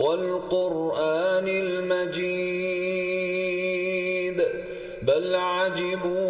والقرآن المجيد. بل عجبوا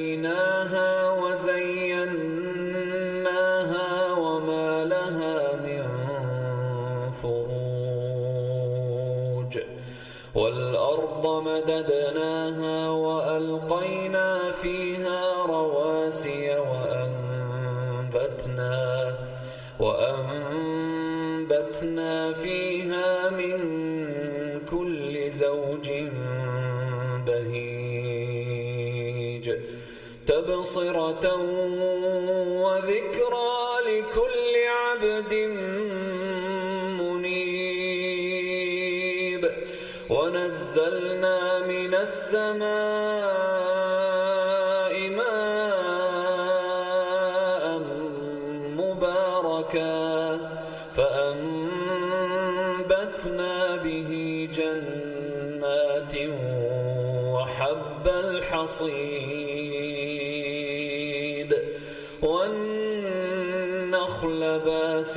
بنيناها وزيناها وما لها من فروج والأرض مددناها وألقينا فيها رواسي وأنبتنا وأنبتنا فيها من تبصرة وذكرى لكل عبد منيب. ونزلنا من السماء ماء مباركا فأنبتنا به جنات وحب الحصيد.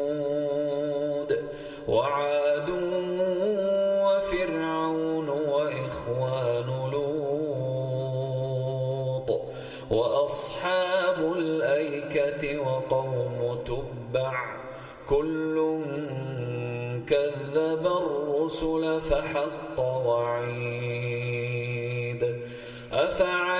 وثمود وعاد وفرعون وإخوان لوط وأصحاب الأيكة وقوم تبع كل كذب الرسل فحق وعيد أفعينا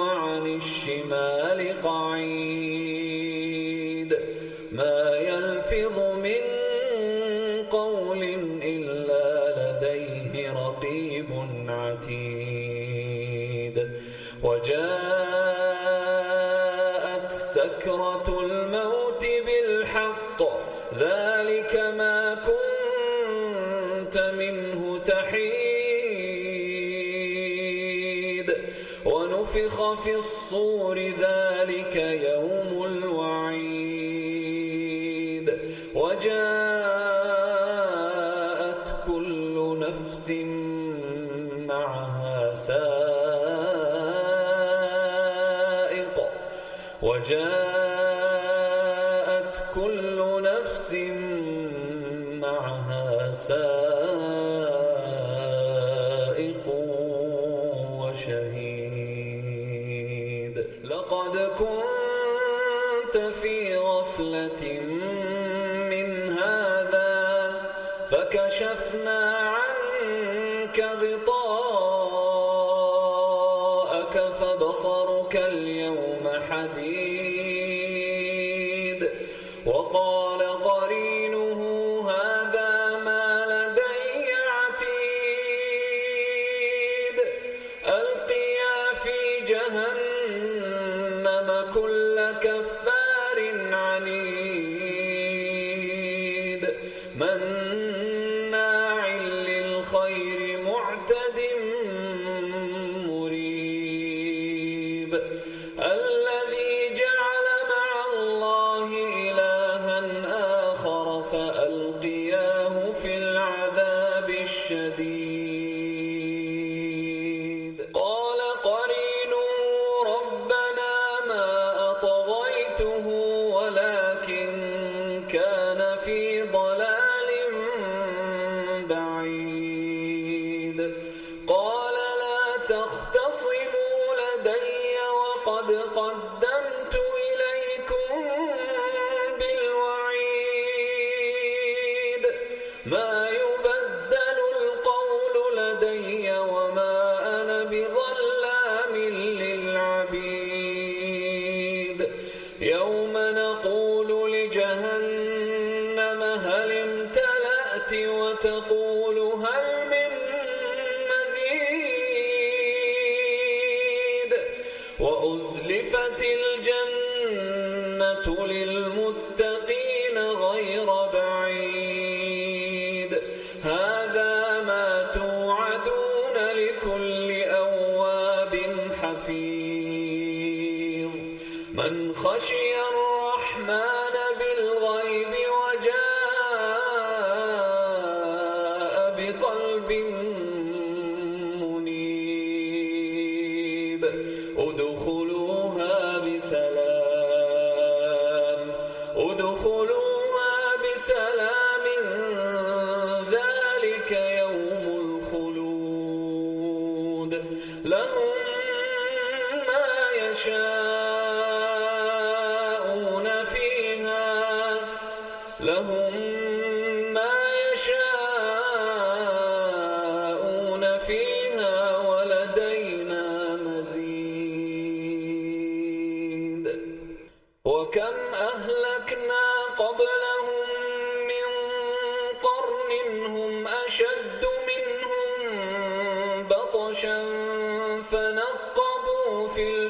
وعن الشمال قعيد في الصور ذلك يوم الوعيد. وجاءت كل نفس معها سائق. وجاءت كل نفس معها سائق وشهيد. لقد كنت في غفلة من هذا فكشفنا عنك غطاءك فبصرك اليوم حديد وقال 门 قدمت حفيظ من خشي الرحمن لهم ما يشاءون فيها ولدينا مزيد. وكم أهلكنا قبلهم من قرن هم أشد منهم بطشا فنقبوا في البلاد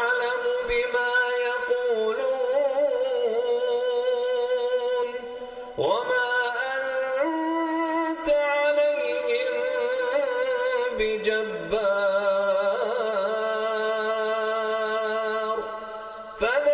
بجبار فذكر